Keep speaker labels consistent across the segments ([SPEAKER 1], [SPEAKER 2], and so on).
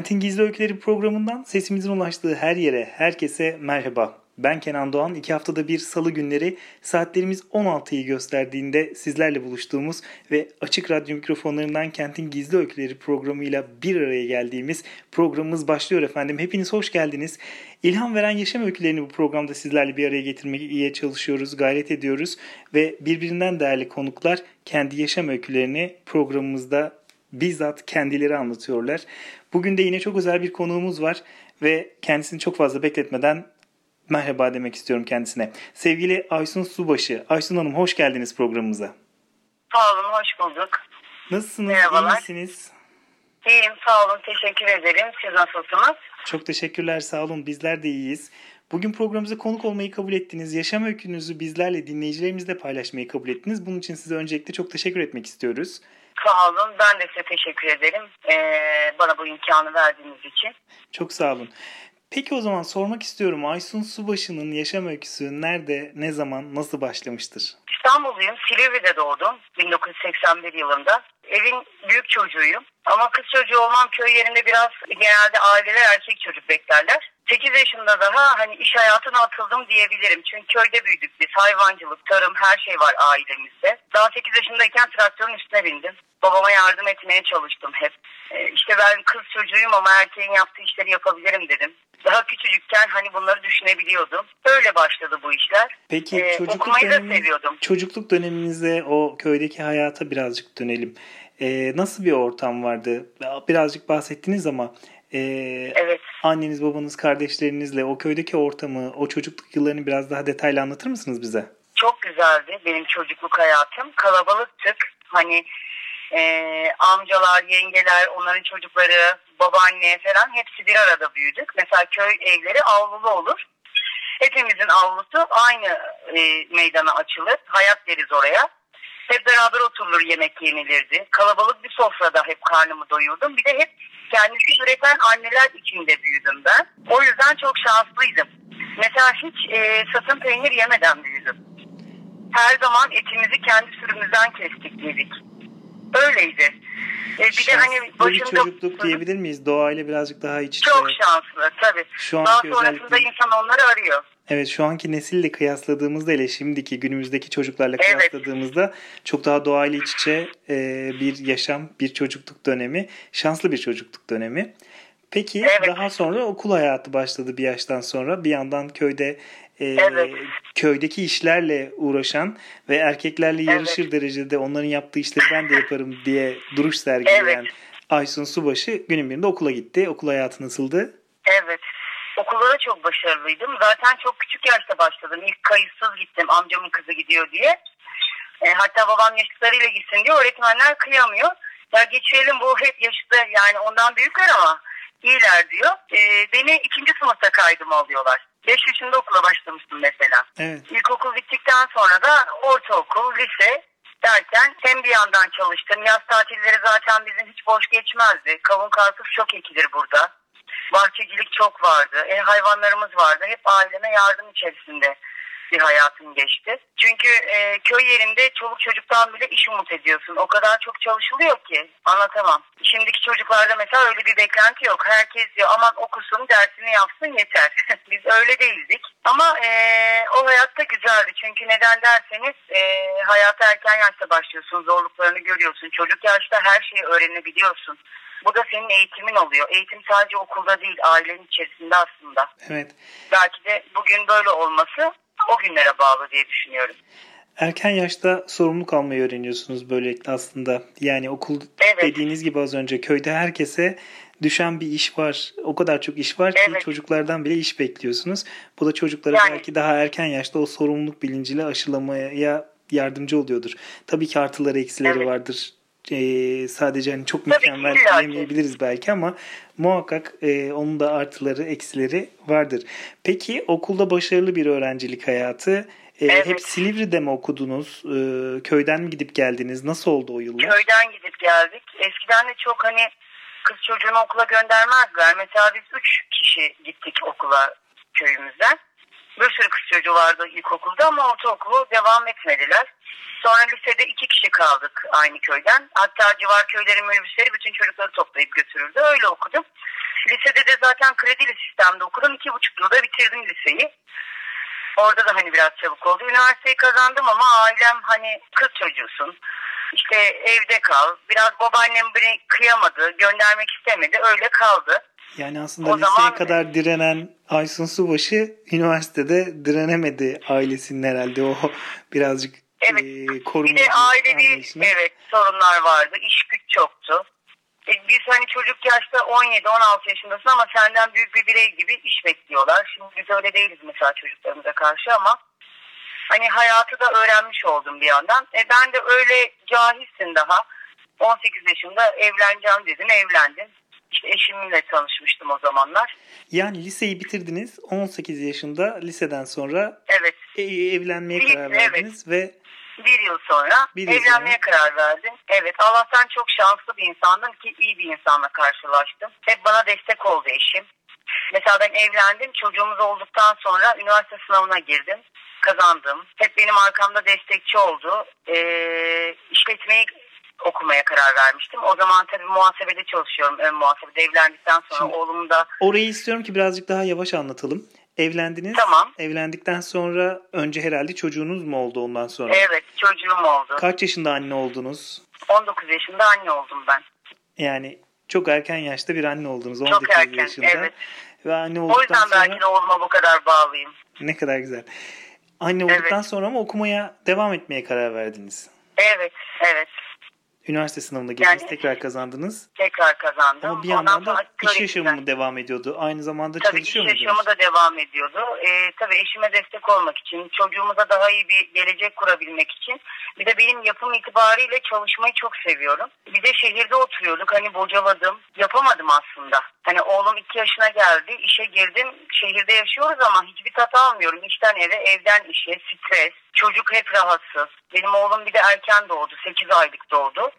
[SPEAKER 1] Kentin Gizli Öyküleri programından sesimizin ulaştığı her yere, herkese merhaba. Ben Kenan Doğan. İki haftada bir salı günleri saatlerimiz 16'yı gösterdiğinde sizlerle buluştuğumuz ve Açık Radyo mikrofonlarından Kentin Gizli Öyküleri programıyla bir araya geldiğimiz programımız başlıyor efendim. Hepiniz hoş geldiniz. İlham veren yaşam öykülerini bu programda sizlerle bir araya getirmeye çalışıyoruz, gayret ediyoruz ve birbirinden değerli konuklar kendi yaşam öykülerini programımızda bizzat kendileri anlatıyorlar. Bugün de yine çok özel bir konuğumuz var ve kendisini çok fazla bekletmeden merhaba demek istiyorum kendisine. Sevgili Aysun Subaşı. Aysun Hanım hoş geldiniz programımıza.
[SPEAKER 2] Sağ olun, hoş bulduk.
[SPEAKER 1] Nasılsınız?
[SPEAKER 2] Merhabalar.
[SPEAKER 1] İyi misiniz?
[SPEAKER 2] İyiyim, sağ olun, teşekkür ederim. Siz nasılsınız?
[SPEAKER 1] Çok teşekkürler, sağ olun. Bizler de iyiyiz. Bugün programımıza konuk olmayı kabul ettiniz. Yaşam öykünüzü bizlerle, dinleyicilerimizle paylaşmayı kabul ettiniz. Bunun için size öncelikle çok teşekkür etmek istiyoruz.
[SPEAKER 2] Sağ olun, ben de size teşekkür ederim. Ee, bana bu imkanı verdiğiniz için.
[SPEAKER 1] Çok sağ olun. Peki o zaman sormak istiyorum. Aysun Subaşı'nın yaşam öyküsü nerede, ne zaman, nasıl başlamıştır?
[SPEAKER 2] İstanbulluyum, Silivri'de doğdum 1981 yılında. Evin büyük çocuğuyum. Ama kız çocuğu olmam köy yerinde biraz genelde aileler erkek çocuk beklerler. 8 yaşında daha hani iş hayatına atıldım diyebilirim. Çünkü köyde büyüdük biz. Hayvancılık, tarım her şey var ailemizde. Daha 8 yaşındayken traktörün üstüne bindim. Babama yardım etmeye çalıştım hep. Ee, işte ben kız çocuğuyum ama erkeğin yaptığı işleri yapabilirim dedim. Daha küçücükken hani bunları düşünebiliyordum. Böyle başladı bu işler.
[SPEAKER 1] Peki
[SPEAKER 2] Ee,
[SPEAKER 1] çocukluk
[SPEAKER 2] okumayı da
[SPEAKER 1] döneminiz-
[SPEAKER 2] seviyordum.
[SPEAKER 1] Çocukluk döneminize o köydeki hayata birazcık dönelim. Ee, nasıl bir ortam vardı? Birazcık bahsettiniz ama e,
[SPEAKER 2] Evet.
[SPEAKER 1] anneniz, babanız, kardeşlerinizle o köydeki ortamı, o çocukluk yıllarını biraz daha detaylı anlatır mısınız bize?
[SPEAKER 2] Çok güzeldi benim çocukluk hayatım. Kalabalıktık. Hani e, amcalar, yengeler, onların çocukları, babaanne falan hepsi bir arada büyüdük. Mesela köy evleri avlulu olur. Hepimizin avlusu aynı e, meydana açılır. Hayat deriz oraya. Hep beraber oturulur yemek yenilirdi. Kalabalık bir sofrada hep karnımı doyurdum. Bir de hep kendisi üreten anneler içinde büyüdüm ben. O yüzden çok şanslıydım. Mesela hiç e, satın peynir yemeden büyüdüm. Her zaman etimizi kendi sürümüzden kestik yedik. Öyleydi. E, bir de hani
[SPEAKER 1] Şanslı
[SPEAKER 2] başında
[SPEAKER 1] çocukluk diyebilir miyiz? Doğayla birazcık daha iç içe.
[SPEAKER 2] çok şanslı tabii.
[SPEAKER 1] Şu
[SPEAKER 2] Daha sonrasında
[SPEAKER 1] özellikle-
[SPEAKER 2] insan onları arıyor.
[SPEAKER 1] Evet şu anki nesille kıyasladığımızda ile şimdiki günümüzdeki çocuklarla
[SPEAKER 2] Evet.
[SPEAKER 1] kıyasladığımızda çok daha doğayla iç içe e, bir yaşam, bir çocukluk dönemi, şanslı bir çocukluk dönemi. Peki
[SPEAKER 2] Evet.
[SPEAKER 1] daha sonra okul hayatı başladı bir yaştan sonra. Bir yandan köyde e,
[SPEAKER 2] Evet.
[SPEAKER 1] köydeki işlerle uğraşan ve erkeklerle yarışır derecede onların yaptığı işleri ben de yaparım diye duruş sergileyen
[SPEAKER 2] Evet.
[SPEAKER 1] Aysun Subaşı günün birinde okula gitti. Okul hayatı nasıldı?
[SPEAKER 2] Evet. Okulda da çok başarılıydım. Zaten çok küçük yaşta başladım. İlk kayıtsız gittim amcamın kızı gidiyor diye. E, hatta babam yaşıtlarıyla gitsin diye öğretmenler kıyamıyor. Ya geçirelim bu hep yaşıtı yani ondan büyükler ama iyiler diyor. E, beni ikinci sınıfta kaydım alıyorlar. 5 yaşında okula başlamıştım mesela.
[SPEAKER 1] Evet.
[SPEAKER 2] İlkokul bittikten sonra da ortaokul, lise derken hem bir yandan çalıştım. Yaz tatilleri zaten bizim hiç boş geçmezdi. Kavun karpuz çok ekilir burada. Bahçecilik çok vardı. E, hayvanlarımız vardı. Hep aileme yardım içerisinde bir hayatım geçti. Çünkü e, köy yerinde çoluk çocuktan bile iş umut ediyorsun. O kadar çok çalışılıyor ki anlatamam. Şimdiki çocuklarda mesela öyle bir beklenti yok. Herkes diyor aman okusun dersini yapsın yeter. Biz öyle değildik. Ama e, o hayatta güzeldi. Çünkü neden derseniz e, hayata erken yaşta başlıyorsun. Zorluklarını görüyorsun. Çocuk yaşta her şeyi öğrenebiliyorsun. Bu da senin eğitimin oluyor. Eğitim sadece okulda değil ailenin içerisinde aslında.
[SPEAKER 1] Evet.
[SPEAKER 2] Belki de bugün böyle olması o günlere bağlı diye düşünüyorum.
[SPEAKER 1] Erken yaşta sorumluluk almayı öğreniyorsunuz böylelikle aslında. Yani okul
[SPEAKER 2] Evet.
[SPEAKER 1] dediğiniz gibi az önce köyde herkese düşen bir iş var. O kadar çok iş var ki
[SPEAKER 2] Evet.
[SPEAKER 1] çocuklardan bile iş bekliyorsunuz. Bu da çocuklara
[SPEAKER 2] Yani-
[SPEAKER 1] belki daha erken yaşta o sorumluluk bilinciyle aşılamaya yardımcı oluyordur. Tabii ki artıları eksileri
[SPEAKER 2] Evet.
[SPEAKER 1] vardır. E, sadece hani çok mükemmel diyemeyebiliriz belki ama muhakkak e, onun da artıları eksileri vardır. Peki okulda başarılı bir öğrencilik hayatı. E,
[SPEAKER 2] Evet.
[SPEAKER 1] Hep Silivri'de mi okudunuz? E, köyden mi gidip geldiniz? Nasıl oldu o yıllar?
[SPEAKER 2] Köyden gidip geldik. Eskiden de çok hani kız çocuğunu okula göndermezler. Mesela biz üç kişi gittik okula köyümüzden. Bir sürü kız çocuğu vardı ilkokulda ama ortaokulu devam etmediler. Sonra lisede iki kişi kaldık aynı köyden. Hatta civar köylerin minibüsleri bütün çocukları toplayıp götürürdü. Öyle okudum. Lisede de zaten kredili sistemde okudum. İki buçuk yılda bitirdim liseyi. Orada da hani biraz çabuk oldu. Üniversiteyi kazandım ama ailem hani kız çocuğusun. İşte evde kal. Biraz babaannem beni kıyamadı. Göndermek istemedi. Öyle kaldı.
[SPEAKER 1] Yani aslında
[SPEAKER 2] O
[SPEAKER 1] liseye
[SPEAKER 2] zaman-
[SPEAKER 1] kadar direnen Aysun Subaşı üniversitede direnemedi ailesinin herhalde o birazcık
[SPEAKER 2] Evet.
[SPEAKER 1] e, korumacı
[SPEAKER 2] Bir de ailevi
[SPEAKER 1] anlayışına.
[SPEAKER 2] evet sorunlar vardı. İş güç çoktu. E, biz hani çocuk yaşta 17-16 yaşındasın ama senden büyük bir birey gibi iş bekliyorlar. Şimdi biz öyle değiliz mesela çocuklarımıza karşı ama hani hayatı da öğrenmiş oldum bir yandan. E, ben de öyle cahilsin daha. 18 yaşında evleneceğim dedin evlendim. İşte eşimle tanışmıştım o zamanlar.
[SPEAKER 1] Yani liseyi bitirdiniz 18 yaşında liseden sonra
[SPEAKER 2] Evet
[SPEAKER 1] e, evlenmeye
[SPEAKER 2] Bir-
[SPEAKER 1] karar
[SPEAKER 2] evet.
[SPEAKER 1] verdiniz ve
[SPEAKER 2] Bir yıl sonra
[SPEAKER 1] Bir yıl
[SPEAKER 2] evlenmeye karar verdim. Evet Allah'tan çok şanslı bir insandım ki iyi bir insanla karşılaştım. Hep bana destek oldu eşim. Mesela ben evlendim çocuğumuz olduktan sonra üniversite sınavına girdim. Kazandım. Hep benim arkamda destekçi oldu. Ee, işletmeyi okumaya karar vermiştim. O zaman tabii muhasebede çalışıyorum. Ön muhasebede evlendikten sonra
[SPEAKER 1] Şimdi-
[SPEAKER 2] oğlum da
[SPEAKER 1] orayı istiyorum ki birazcık daha yavaş anlatalım. Evlendiniz.
[SPEAKER 2] Tamam.
[SPEAKER 1] Evlendikten sonra önce herhalde çocuğunuz mu oldu ondan sonra?
[SPEAKER 2] evet çocuğum oldu.
[SPEAKER 1] Kaç yaşında anne oldunuz?
[SPEAKER 2] 19 yaşında anne oldum ben.
[SPEAKER 1] Yani çok erken yaşta bir anne oldunuz 19
[SPEAKER 2] Çok erken
[SPEAKER 1] yaşında.
[SPEAKER 2] evet.
[SPEAKER 1] Ve anne
[SPEAKER 2] O
[SPEAKER 1] olduktan
[SPEAKER 2] yüzden
[SPEAKER 1] sonra
[SPEAKER 2] belki de oğluma bu kadar bağlıyım.
[SPEAKER 1] ne kadar güzel. Anne
[SPEAKER 2] Evet.
[SPEAKER 1] olduktan sonra mı okumaya devam etmeye karar verdiniz?
[SPEAKER 2] Evet, evet.
[SPEAKER 1] Üniversite sınavına girdiniz,
[SPEAKER 2] Yani-
[SPEAKER 1] tekrar kazandınız.
[SPEAKER 2] Tekrar kazandım.
[SPEAKER 1] Ama bir
[SPEAKER 2] Ondan
[SPEAKER 1] yandan da iş yaşamı mı devam ediyordu? Aynı zamanda
[SPEAKER 2] Tabii iş
[SPEAKER 1] çalışıyor muydunuz?
[SPEAKER 2] yaşamı da devam ediyordu. Ee, tabii eşime destek olmak için, çocuğumuza daha iyi bir gelecek kurabilmek için. Bir de benim yapım itibariyle çalışmayı çok seviyorum. Bir de şehirde oturuyorduk. Hani bocaladım. Yapamadım aslında. Hani oğlum iki yaşına geldi. işe girdim. Şehirde yaşıyoruz ama hiçbir tat almıyorum. İşten eve, evden işe, stres. Çocuk hep rahatsız. Benim oğlum bir de erken doğdu. 8 aylık doğdu.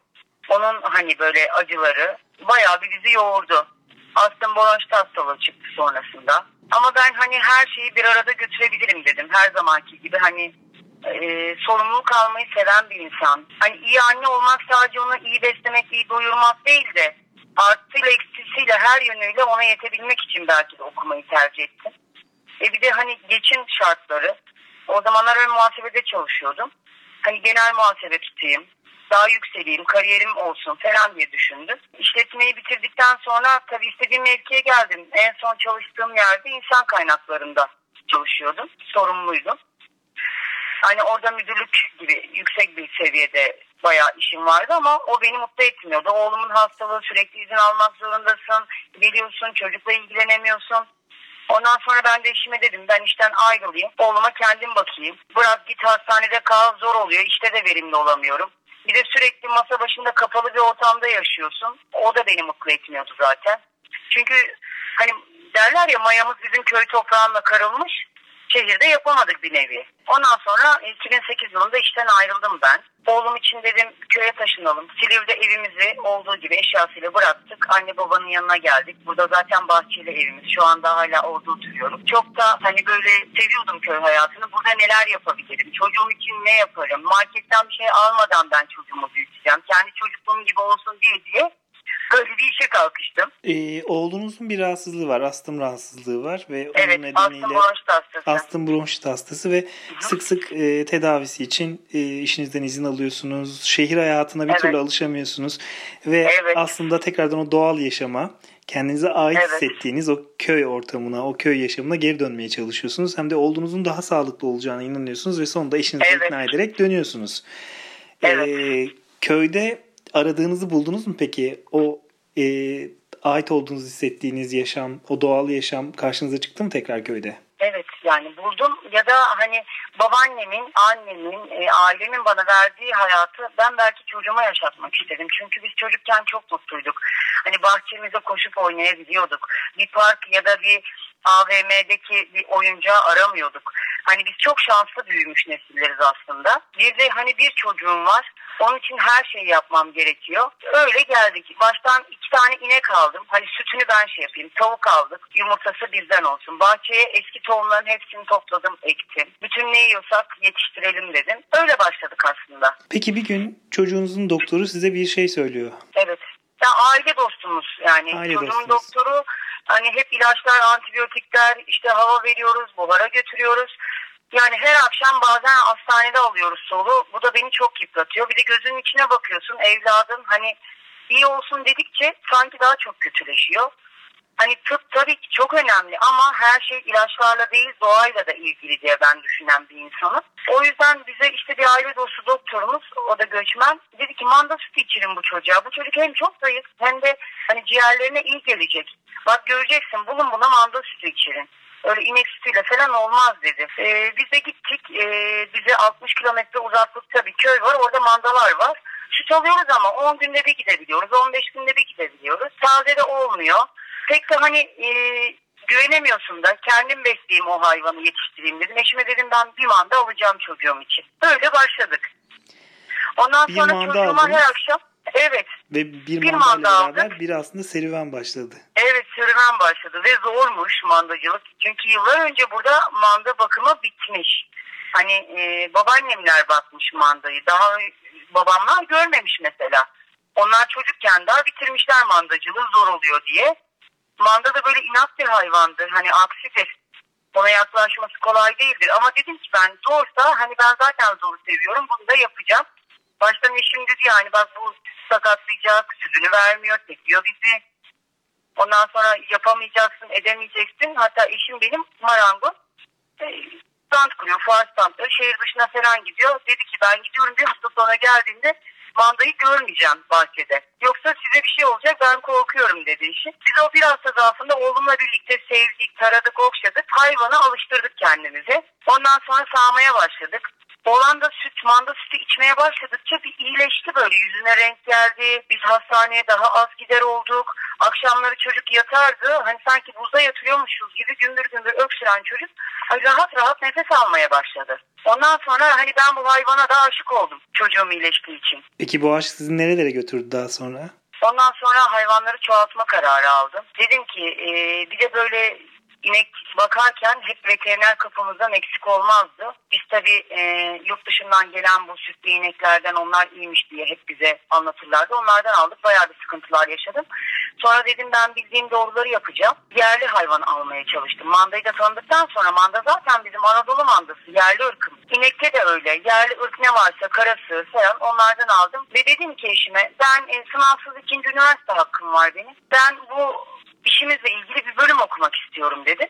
[SPEAKER 2] Onun hani böyle acıları bayağı bir bizi yoğurdu. Astım bronşit hastalığı çıktı sonrasında. Ama ben hani her şeyi bir arada götürebilirim dedim. Her zamanki gibi hani e, sorumluluk almayı seven bir insan. Hani iyi anne olmak sadece onu iyi beslemek, iyi doyurmak değil de artıyla eksisiyle her yönüyle ona yetebilmek için belki de okumayı tercih ettim. E bir de hani geçim şartları. O zamanlar ön muhasebede çalışıyordum. Hani genel muhasebe tutayım, daha yükseleyim, kariyerim olsun falan diye düşündüm. İşletmeyi bitirdikten sonra tabii istediğim mevkiye geldim. En son çalıştığım yerde insan kaynaklarında çalışıyordum. Sorumluydum. Hani orada müdürlük gibi yüksek bir seviyede bayağı işim vardı ama o beni mutlu etmiyordu. Oğlumun hastalığı sürekli izin almak zorundasın. Geliyorsun çocukla ilgilenemiyorsun. Ondan sonra ben de eşime dedim ben işten ayrılayım. Oğluma kendim bakayım. Bırak git hastanede kal zor oluyor. İşte de verimli olamıyorum. Bir de sürekli masa başında kapalı bir ortamda yaşıyorsun. O da beni mutlu etmiyordu zaten. Çünkü hani derler ya mayamız bizim köy toprağında karılmış. Şehirde yapamadık bir nevi. Ondan sonra 2008 yılında işten ayrıldım ben. Oğlum için dedim köye taşınalım. Silivri'de evimizi olduğu gibi eşyasıyla bıraktık. Anne babanın yanına geldik. Burada zaten bahçeli evimiz. Şu anda hala orada oturuyorum. Çok da hani böyle seviyordum köy hayatını. Burada neler yapabilirim? Çocuğum için ne yaparım? Marketten bir şey almadan ben çocuğumu büyüteceğim. Kendi çocukluğum gibi olsun diye diye böyle bir işe kalkıştım.
[SPEAKER 1] Ee, oğlunuzun bir rahatsızlığı var. Astım rahatsızlığı var ve onun
[SPEAKER 2] Evet,
[SPEAKER 1] nedeniyle
[SPEAKER 2] astım bronşit hastası.
[SPEAKER 1] astım bronşit hastası ve sık sık e, tedavisi için e, işinizden izin alıyorsunuz. Şehir hayatına bir
[SPEAKER 2] Evet.
[SPEAKER 1] türlü alışamıyorsunuz ve
[SPEAKER 2] Evet.
[SPEAKER 1] aslında tekrardan o doğal yaşama kendinize ait
[SPEAKER 2] Evet.
[SPEAKER 1] hissettiğiniz o köy ortamına, o köy yaşamına geri dönmeye çalışıyorsunuz. Hem de oğlunuzun daha sağlıklı olacağına inanıyorsunuz ve sonunda eşinizi
[SPEAKER 2] Evet.
[SPEAKER 1] ikna ederek dönüyorsunuz.
[SPEAKER 2] Evet.
[SPEAKER 1] Ee, köyde aradığınızı buldunuz mu peki? O e, ait olduğunuzu hissettiğiniz yaşam, o doğal yaşam karşınıza çıktı mı tekrar köyde?
[SPEAKER 2] Evet yani buldum ya da hani babaannemin, annemin, e, ailemin bana verdiği hayatı ben belki çocuğuma yaşatmak istedim. Çünkü biz çocukken çok mutluyduk. Hani bahçemize koşup oynayabiliyorduk. Bir park ya da bir AVM'deki bir oyuncağı aramıyorduk. Hani biz çok şanslı büyümüş nesilleriz aslında. Bir de hani bir çocuğum var. Onun için her şeyi yapmam gerekiyor. Öyle geldik. Baştan iki tane inek aldım. Hani sütünü ben şey yapayım. Tavuk aldık. Yumurtası bizden olsun. Bahçeye eski tohumların hepsini topladım, ektim. Bütün ne yiyorsak yetiştirelim dedim. Öyle başladık aslında.
[SPEAKER 1] Peki bir gün çocuğunuzun doktoru size bir şey söylüyor.
[SPEAKER 2] Evet. Ya aile dostumuz yani.
[SPEAKER 1] Aile
[SPEAKER 2] Çocuğumun
[SPEAKER 1] dostunuz.
[SPEAKER 2] doktoru hani hep ilaçlar, antibiyotikler, işte hava veriyoruz, buhara götürüyoruz. Yani her akşam bazen hastanede alıyoruz solu. Bu da beni çok yıpratıyor. Bir de gözünün içine bakıyorsun evladın hani iyi olsun dedikçe sanki daha çok kötüleşiyor. Hani tıp tabii ki çok önemli ama her şey ilaçlarla değil doğayla da ilgili diye ben düşünen bir insanım. O yüzden bize işte bir aile dostu doktorumuz o da göçmen dedi ki manda sütü içirin bu çocuğa. Bu çocuk hem çok zayıf hem de hani ciğerlerine iyi gelecek. Bak göreceksin bulun buna manda sütü içirin. Öyle inek sütüyle falan olmaz dedi. Ee, biz de gittik. Ee, bize 60 kilometre uzaklıkta bir köy var. Orada mandalar var. Süt alıyoruz ama 10 günde bir gidebiliyoruz. 15 günde bir gidebiliyoruz. Taze de olmuyor. Pek de hani e, güvenemiyorsun da kendim besleyeyim o hayvanı yetiştireyim dedim. Eşime dedim ben bir manda alacağım çocuğum için. Böyle başladık. Ondan
[SPEAKER 1] Bir
[SPEAKER 2] sonra çocuğuma
[SPEAKER 1] aldınız.
[SPEAKER 2] her akşam evet
[SPEAKER 1] Ve bir,
[SPEAKER 2] Bir manda
[SPEAKER 1] beraber
[SPEAKER 2] aldık.
[SPEAKER 1] bir aslında serüven başladı.
[SPEAKER 2] Evet serüven başladı ve zormuş mandacılık. Çünkü yıllar önce burada manda bakımı bitmiş. Hani e, babaannemler bakmış mandayı. Daha babamlar görmemiş mesela. Onlar çocukken daha bitirmişler mandacılığı zor oluyor diye. Manda da böyle inat bir hayvandır. Hani aksidir. Ona yaklaşması kolay değildir. Ama dedim ki ben zorsa hani ben zaten zoru seviyorum. Bunu da yapacağım. Baştan eşim dedi yani bak bu sakatlayacak, sütünü vermiyor, tekiyor bizi. Ondan sonra yapamayacaksın, edemeyeceksin. Hatta eşim benim marangoz. E, stand kuruyor, fuar standları. Şehir dışına falan gidiyor. Dedi ki ben gidiyorum bir hafta sonra geldiğinde mandayı görmeyeceğim bahçede. Yoksa size bir şey olacak ben korkuyorum dedi eşim. Biz o bir hafta zarfında oğlumla birlikte sevdik, taradık, okşadık. Hayvana alıştırdık kendimizi. Ondan sonra sağmaya başladık. Oğlan da süt, manda sütü içmeye başladıkça bir iyileşti böyle yüzüne renk geldi. Biz hastaneye daha az gider olduk. Akşamları çocuk yatardı. Hani sanki buzda yatırıyormuşuz gibi gümbür gümbür öksüren çocuk ay rahat rahat nefes almaya başladı. Ondan sonra hani ben bu hayvana da aşık oldum çocuğum iyileştiği için.
[SPEAKER 1] Peki bu aşk sizi nerelere götürdü daha sonra?
[SPEAKER 2] Ondan sonra hayvanları çoğaltma kararı aldım. Dedim ki e, bir de böyle inek bakarken hep veteriner kapımızdan eksik olmazdı. Biz tabii e, yurt dışından gelen bu sütlü ineklerden onlar iyiymiş diye hep bize anlatırlardı. Onlardan aldık. Bayağı bir sıkıntılar yaşadım. Sonra dedim ben bildiğim doğruları yapacağım. Yerli hayvan almaya çalıştım. Mandayı da tanıdıktan sonra manda zaten bizim Anadolu mandası. Yerli ırkım. İnekte de öyle. Yerli ırk ne varsa karası falan onlardan aldım. Ve dedim ki eşime ben e, sınavsız ikinci üniversite hakkım var benim. Ben bu işimizle ilgili bir bölüm okumak istiyorum dedi.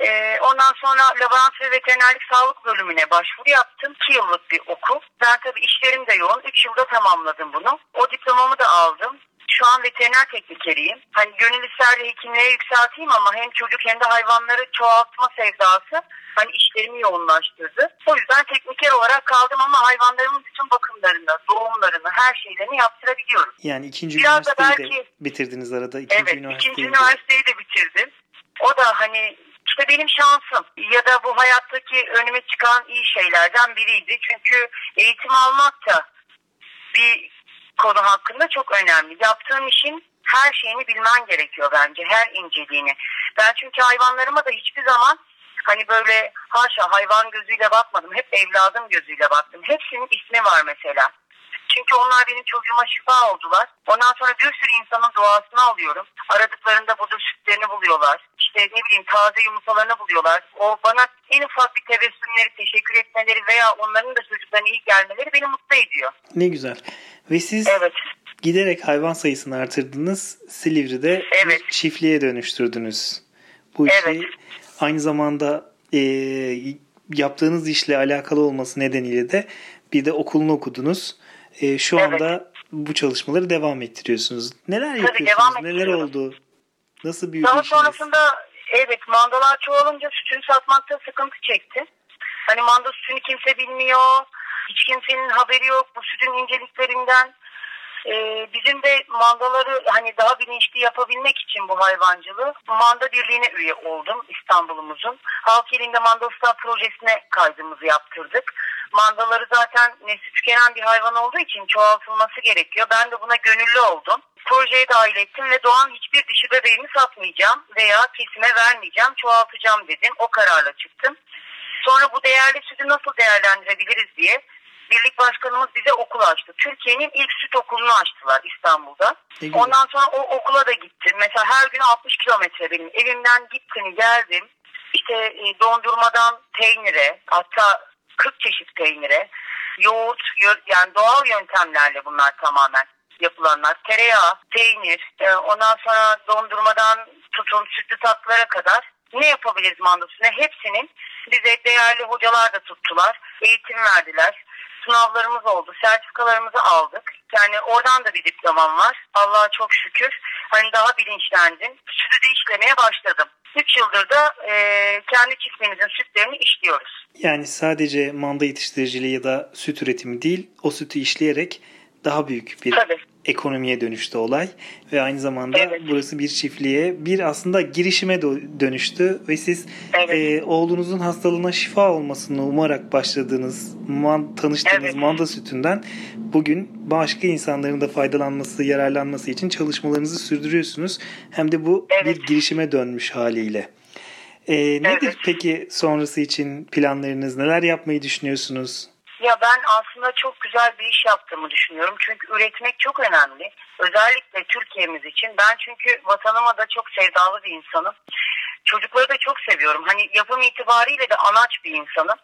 [SPEAKER 2] Ee, ondan sonra laboratuvar ve veterinerlik sağlık bölümüne başvuru yaptım. 2 yıllık bir okul. Ben tabii işlerim de yoğun. 3 yılda tamamladım bunu. O diplomamı da aldım. Şu an veteriner teknikeriyim. Hani gönül ister de hekimliğe yükselteyim ama hem çocuk hem de hayvanları çoğaltma sevdası hani işlerimi yoğunlaştırdı. O yüzden tekniker olarak kaldım ama hayvanlarımın bütün bakımlarını, doğumlarını, her şeylerini yaptırabiliyorum.
[SPEAKER 1] Yani ikinci
[SPEAKER 2] Biraz da
[SPEAKER 1] üniversiteyi de
[SPEAKER 2] belki-
[SPEAKER 1] bitirdiniz arada. İkinci
[SPEAKER 2] Evet,
[SPEAKER 1] üniversiteyi
[SPEAKER 2] ikinci
[SPEAKER 1] de.
[SPEAKER 2] üniversiteyi de bitirdim. O da hani işte benim şansım ya da bu hayattaki önüme çıkan iyi şeylerden biriydi. Çünkü eğitim almak da bir konu hakkında çok önemli. Yaptığın işin her şeyini bilmen gerekiyor bence, her inceliğini. Ben çünkü hayvanlarıma da hiçbir zaman hani böyle haşa hayvan gözüyle bakmadım. Hep evladım gözüyle baktım. Hepsinin ismi var mesela. Çünkü onlar benim çocuğuma şifa oldular. Ondan sonra bir sürü insanın duasını alıyorum. Aradıklarında burada sütlerini buluyorlar. İşte ne bileyim taze yumurtalarını buluyorlar. O bana en ufak bir tebessümleri, teşekkür etmeleri veya onların da çocuklarına iyi gelmeleri beni mutlu ediyor.
[SPEAKER 1] Ne güzel. Ve siz
[SPEAKER 2] Evet.
[SPEAKER 1] giderek hayvan sayısını artırdınız. Silivri'de
[SPEAKER 2] Evet.
[SPEAKER 1] çiftliğe dönüştürdünüz. Bu işi
[SPEAKER 2] Evet.
[SPEAKER 1] aynı zamanda e, yaptığınız işle alakalı olması nedeniyle de bir de okulunu okudunuz. E, şu
[SPEAKER 2] Evet.
[SPEAKER 1] anda bu çalışmaları devam ettiriyorsunuz. Neler
[SPEAKER 2] Tabii,
[SPEAKER 1] yapıyorsunuz? Neler oldu? Nasıl büyüdü
[SPEAKER 2] Daha sonrasında Evet mandalar çoğalınca sütünü satmakta sıkıntı çekti. Hani manda sütünü kimse bilmiyor. Hiç kimsenin haberi yok bu sütün inceliklerinden. Ee, bizim de mandaları hani daha bilinçli yapabilmek için bu hayvancılığı manda birliğine üye oldum İstanbul'umuzun. Halk elinde manda ıslah projesine kaydımızı yaptırdık. Mandaları zaten nesli tükenen bir hayvan olduğu için çoğaltılması gerekiyor. Ben de buna gönüllü oldum. Projeye dahil ettim ve doğan hiçbir dişi bebeğimi satmayacağım veya kesime vermeyeceğim, çoğaltacağım dedim. O kararla çıktım. Sonra bu değerli sütü nasıl değerlendirebiliriz diye birlik başkanımız bize okul açtı. Türkiye'nin ilk süt okulunu açtılar İstanbul'da. Ondan sonra o okula da gittim. Mesela her gün 60 kilometre benim evimden gittim geldim. İşte e, dondurmadan peynire hatta 40 çeşit peynire yoğurt yani doğal yöntemlerle bunlar tamamen yapılanlar. Tereyağı, peynir, e, ondan sonra dondurmadan tutun sütlü tatlılara kadar ne yapabiliriz mandosuna hepsinin bize değerli hocalar da tuttular. Eğitim verdiler sınavlarımız oldu. Sertifikalarımızı aldık. Yani oradan da bir diplomam var. Allah'a çok şükür. Hani daha bilinçlendim. Sütü de işlemeye başladım. 3 yıldır da e, kendi çiftliğimizin sütlerini işliyoruz.
[SPEAKER 1] Yani sadece manda yetiştiriciliği ya da süt üretimi değil, o sütü işleyerek daha büyük bir Tabii ekonomiye dönüştü olay ve aynı zamanda evet. burası bir çiftliğe bir aslında girişime dönüştü ve siz evet. e, oğlunuzun hastalığına şifa olmasını umarak başladığınız man, tanıştığınız evet. manda sütünden bugün başka insanların da faydalanması, yararlanması için çalışmalarınızı sürdürüyorsunuz. Hem de bu evet. bir girişime dönmüş haliyle. E, nedir evet. peki sonrası için planlarınız? Neler yapmayı düşünüyorsunuz?
[SPEAKER 2] Ya ben aslında çok güzel bir iş yaptığımı düşünüyorum. Çünkü üretmek çok önemli. Özellikle Türkiye'miz için. Ben çünkü vatanıma da çok sevdalı bir insanım. Çocukları da çok seviyorum. Hani yapım itibariyle de anaç bir insanım.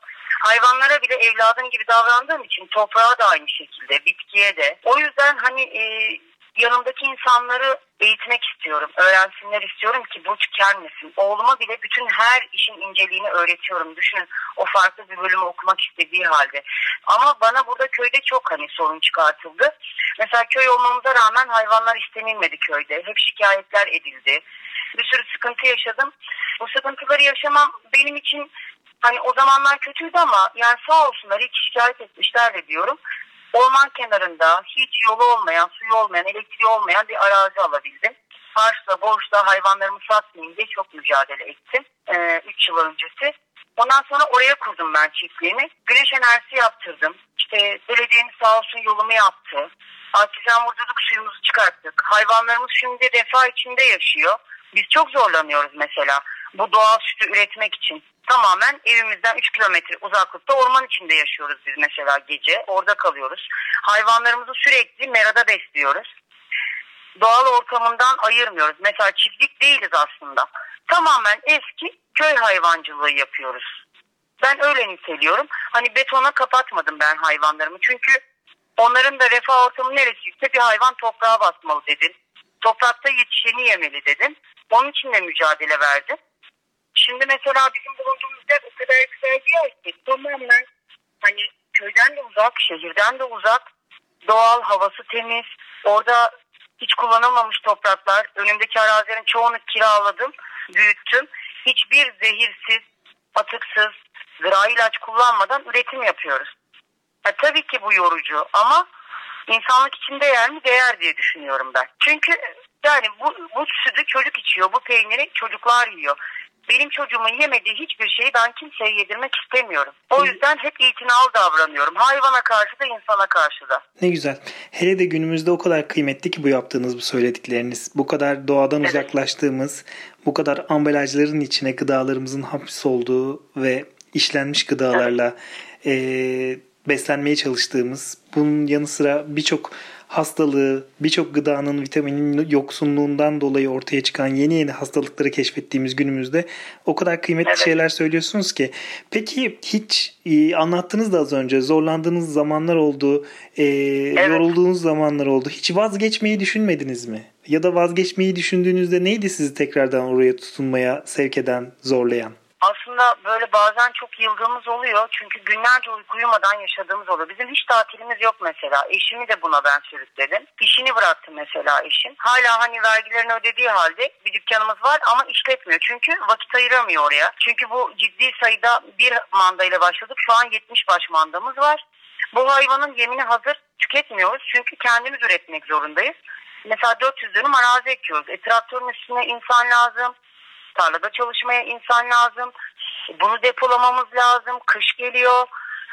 [SPEAKER 2] Hayvanlara bile evladım gibi davrandığım için toprağa da aynı şekilde, bitkiye de. O yüzden hani e, yanımdaki insanları eğitmek istiyorum. Öğrensinler istiyorum ki bu tükenmesin. Oğluma bile bütün her işin inceliğini öğretiyorum. Düşünün o farklı bir bölümü okumak istediği halde. Ama bana burada köyde çok hani sorun çıkartıldı. Mesela köy olmamıza rağmen hayvanlar istenilmedi köyde. Hep şikayetler edildi. Bir sürü sıkıntı yaşadım. Bu sıkıntıları yaşamam benim için hani o zamanlar kötüydü ama yani sağ olsunlar hiç şikayet etmişler de diyorum orman kenarında hiç yolu olmayan, suyu olmayan, elektriği olmayan bir arazi alabildim. Harçla, borçla hayvanlarımı satmayayım diye çok mücadele ettim. 3 ee, yıl öncesi. Ondan sonra oraya kurdum ben çiftliğimi. Güneş enerjisi yaptırdım. İşte belediyemiz sağ olsun yolumu yaptı. Artizan vurdurduk suyumuzu çıkarttık. Hayvanlarımız şimdi refah içinde yaşıyor. Biz çok zorlanıyoruz mesela bu doğal sütü üretmek için tamamen evimizden 3 kilometre uzaklıkta orman içinde yaşıyoruz biz mesela gece. Orada kalıyoruz. Hayvanlarımızı sürekli merada besliyoruz. Doğal ortamından ayırmıyoruz. Mesela çiftlik değiliz aslında. Tamamen eski köy hayvancılığı yapıyoruz. Ben öyle niteliyorum. Hani betona kapatmadım ben hayvanlarımı. Çünkü onların da refah ortamı neresiyse bir hayvan toprağa basmalı dedim. Toprakta yetişeni yemeli dedim. Onun için de mücadele verdim. Şimdi mesela bizim bulunduğumuz yer o kadar güzel bir yer ki tamamen hani köyden de uzak, şehirden de uzak, doğal havası temiz. Orada hiç kullanılmamış topraklar. Önümdeki arazilerin çoğunu kiraladım, büyüttüm. Hiçbir zehirsiz, atıksız, zira ilaç kullanmadan üretim yapıyoruz. Ha, tabii ki bu yorucu ama insanlık için değer mi? Değer diye düşünüyorum ben. Çünkü yani bu, bu sütü çocuk içiyor, bu peyniri çocuklar yiyor benim çocuğumun yemediği hiçbir şeyi ben kimseye yedirmek istemiyorum. O yüzden hep itinalı davranıyorum. Hayvana karşı da insana karşı da.
[SPEAKER 1] Ne güzel. Hele de günümüzde o kadar kıymetli ki bu yaptığınız bu söyledikleriniz. Bu kadar doğadan evet. uzaklaştığımız, bu kadar ambalajların içine gıdalarımızın hapsolduğu ve işlenmiş gıdalarla evet. e, beslenmeye çalıştığımız, bunun yanı sıra birçok hastalığı, birçok gıdanın vitaminin yoksunluğundan dolayı ortaya çıkan yeni yeni hastalıkları keşfettiğimiz günümüzde o kadar kıymetli evet. şeyler söylüyorsunuz ki. Peki hiç e, anlattınız da az önce zorlandığınız zamanlar oldu, e, evet. yorulduğunuz zamanlar oldu. Hiç vazgeçmeyi düşünmediniz mi? Ya da vazgeçmeyi düşündüğünüzde neydi sizi tekrardan oraya tutunmaya sevk eden, zorlayan?
[SPEAKER 2] Aslında böyle bazen çok yıldığımız oluyor. Çünkü günlerce uyku uyumadan yaşadığımız oluyor. Bizim hiç tatilimiz yok mesela. Eşimi de buna ben sürükledim. İşini bıraktı mesela eşim. Hala hani vergilerini ödediği halde bir dükkanımız var ama işletmiyor. Çünkü vakit ayıramıyor oraya. Çünkü bu ciddi sayıda bir mandayla başladık. Şu an 70 baş mandamız var. Bu hayvanın yemini hazır tüketmiyoruz. Çünkü kendimiz üretmek zorundayız. Mesela 400 dönüm arazi ekiyoruz. E, traktörün üstüne insan lazım. Tarlada çalışmaya insan lazım. Bunu depolamamız lazım. Kış geliyor.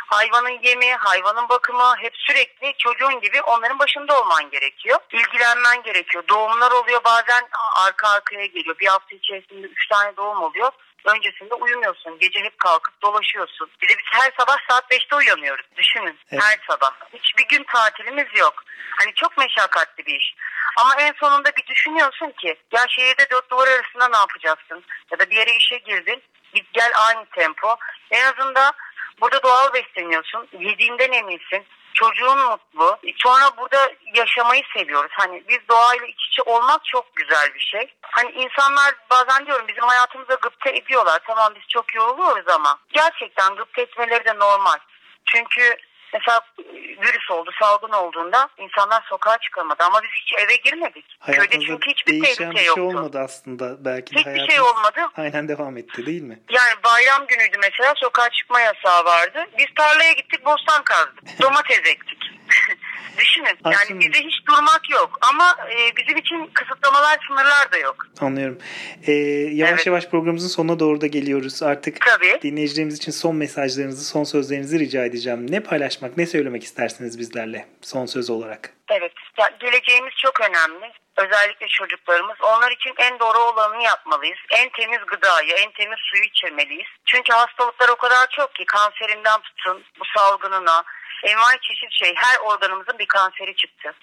[SPEAKER 2] Hayvanın yemi, hayvanın bakımı hep sürekli çocuğun gibi onların başında olman gerekiyor. İlgilenmen gerekiyor. Doğumlar oluyor bazen arka arkaya geliyor. Bir hafta içerisinde 3 tane doğum oluyor öncesinde uyumuyorsun. Gece hep kalkıp dolaşıyorsun. Bir de biz her sabah saat 5'te uyanıyoruz. Düşünün evet. her sabah. Hiçbir gün tatilimiz yok. Hani çok meşakkatli bir iş. Ama en sonunda bir düşünüyorsun ki ya şehirde dört duvar arasında ne yapacaksın? Ya da bir yere işe girdin. Git gel aynı tempo. En azından burada doğal besleniyorsun. Yediğinden eminsin çocuğun mutlu. Sonra burada yaşamayı seviyoruz. Hani biz doğayla iç içe olmak çok güzel bir şey. Hani insanlar bazen diyorum bizim hayatımıza gıpta ediyorlar. Tamam biz çok yoruluyoruz ama gerçekten gıpta etmeleri de normal. Çünkü Mesela virüs oldu, salgın olduğunda insanlar sokağa çıkamadı ama biz hiç eve girmedik.
[SPEAKER 1] Hayatınızda Köyde çünkü hiçbir tehlike şey yoktu. olmadı aslında belki
[SPEAKER 2] de Hiçbir şey olmadı.
[SPEAKER 1] Aynen devam etti değil mi?
[SPEAKER 2] Yani bayram günüydü mesela sokağa çıkma yasağı vardı. Biz tarlaya gittik bostan kazdık. Domates ektik. Düşünün Aslında... yani bize hiç durmak yok ama e, bizim için kısıtlamalar sınırlar da yok.
[SPEAKER 1] Anlıyorum. E, yavaş evet. yavaş programımızın sonuna doğru da geliyoruz. Artık Tabii. dinleyicilerimiz için son mesajlarınızı, son sözlerinizi rica edeceğim. Ne paylaşmak, ne söylemek istersiniz bizlerle son söz olarak?
[SPEAKER 2] Evet. Ya, geleceğimiz çok önemli. Özellikle çocuklarımız. Onlar için en doğru olanı yapmalıyız. En temiz gıdayı, en temiz suyu içirmeliyiz. Çünkü hastalıklar o kadar çok ki kanserinden tutun bu salgınına, envai çeşit şey her organımızın bir kanseri çıktı.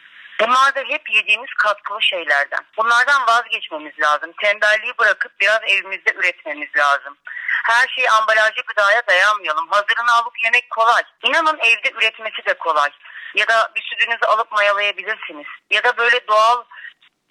[SPEAKER 2] Bunlar da hep yediğimiz katkılı şeylerden. Bunlardan vazgeçmemiz lazım. Tembelliği bırakıp biraz evimizde üretmemiz lazım. Her şeyi ambalajlı gıdaya dayanmayalım. Hazırını alıp yemek kolay. İnanın evde üretmesi de kolay. Ya da bir sütünüzü alıp mayalayabilirsiniz. Ya da böyle doğal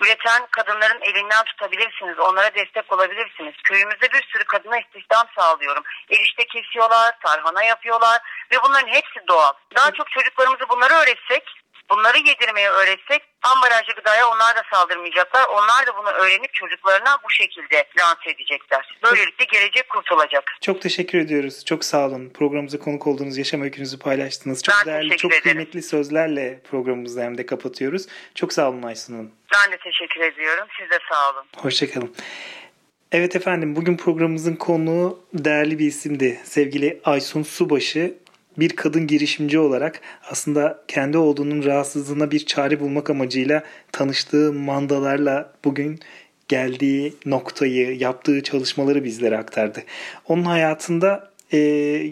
[SPEAKER 2] üreten kadınların elinden tutabilirsiniz. Onlara destek olabilirsiniz. Köyümüzde bir sürü kadına istihdam sağlıyorum. Erişte kesiyorlar, tarhana yapıyorlar ve bunların hepsi doğal. Daha çok çocuklarımızı bunları öğretsek bunları yedirmeye öğretsek ambalajlı gıdaya onlar da saldırmayacaklar. Onlar da bunu öğrenip çocuklarına bu şekilde lanse edecekler. Böylelikle gelecek kurtulacak.
[SPEAKER 1] Çok teşekkür ediyoruz. Çok sağ olun. Programımıza konuk olduğunuz yaşam öykünüzü paylaştınız. Çok ben değerli, çok ederim. kıymetli sözlerle programımızı hem de kapatıyoruz. Çok sağ olun Aysun Hanım.
[SPEAKER 2] Ben de teşekkür ediyorum. Siz de sağ olun.
[SPEAKER 1] Hoşçakalın. Evet efendim bugün programımızın konuğu değerli bir isimdi. Sevgili Aysun Subaşı bir kadın girişimci olarak aslında kendi olduğunun rahatsızlığına bir çare bulmak amacıyla tanıştığı mandalarla bugün geldiği noktayı, yaptığı çalışmaları bizlere aktardı. Onun hayatında e,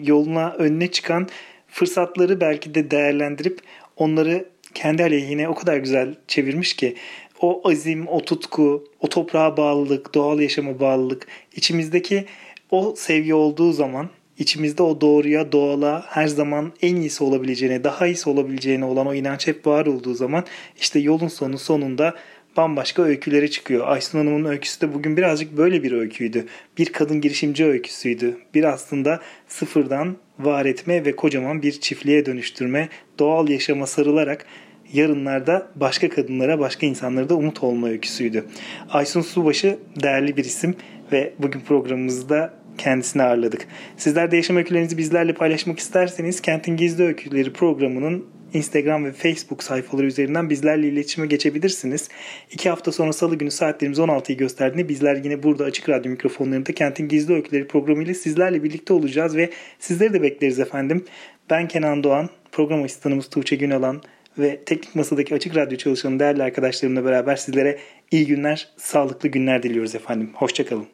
[SPEAKER 1] yoluna önüne çıkan fırsatları belki de değerlendirip onları kendi aleyhine o kadar güzel çevirmiş ki o azim, o tutku, o toprağa bağlılık, doğal yaşama bağlılık içimizdeki o sevgi olduğu zaman içimizde o doğruya, doğala her zaman en iyisi olabileceğine, daha iyisi olabileceğine olan o inanç hep var olduğu zaman işte yolun sonu sonunda bambaşka öykülere çıkıyor. Aysun Hanım'ın öyküsü de bugün birazcık böyle bir öyküydü. Bir kadın girişimci öyküsüydü. Bir aslında sıfırdan var etme ve kocaman bir çiftliğe dönüştürme, doğal yaşama sarılarak yarınlarda başka kadınlara, başka insanlara da umut olma öyküsüydü. Aysun Subaşı değerli bir isim ve bugün programımızda kendisini ağırladık. Sizler de yaşam öykülerinizi bizlerle paylaşmak isterseniz Kentin Gizli Öyküleri programının Instagram ve Facebook sayfaları üzerinden bizlerle iletişime geçebilirsiniz. İki hafta sonra salı günü saatlerimiz 16'yı gösterdiğinde bizler yine burada Açık Radyo mikrofonlarında Kentin Gizli Öyküleri programıyla sizlerle birlikte olacağız ve sizleri de bekleriz efendim. Ben Kenan Doğan, program asistanımız Tuğçe Günalan ve teknik masadaki Açık Radyo çalışanı değerli arkadaşlarımla beraber sizlere iyi günler, sağlıklı günler diliyoruz efendim. Hoşçakalın.